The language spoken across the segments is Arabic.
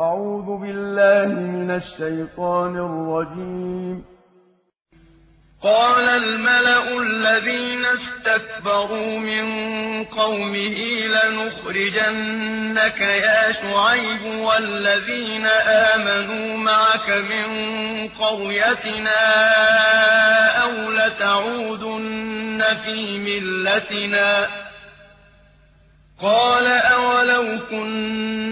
أعوذ بالله من الشيطان الرجيم. قال الملأ الذين استكبروا من قومه لنخرجنك يا شعيب والذين آمنوا معك من قريتنا أو لتعودن في ملتنا. قال أولو كنا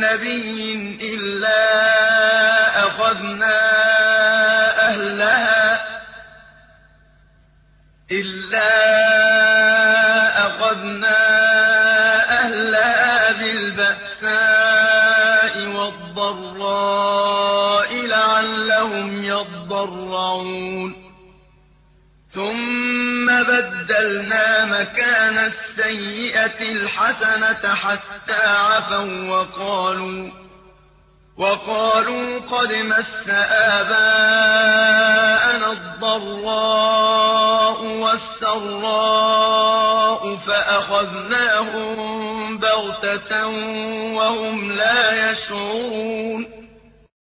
نبي إلا أخذنا أهلها إلا أخذنا أهلها بالبأساء والضراء لعلهم يضرعون ثم بدلنا مكان السيئة الحسنة حتى عفوا وقالوا وقالوا قد مس آباءنا الضراء والسراء فأخذناهم بغتة وهم لا يشعرون.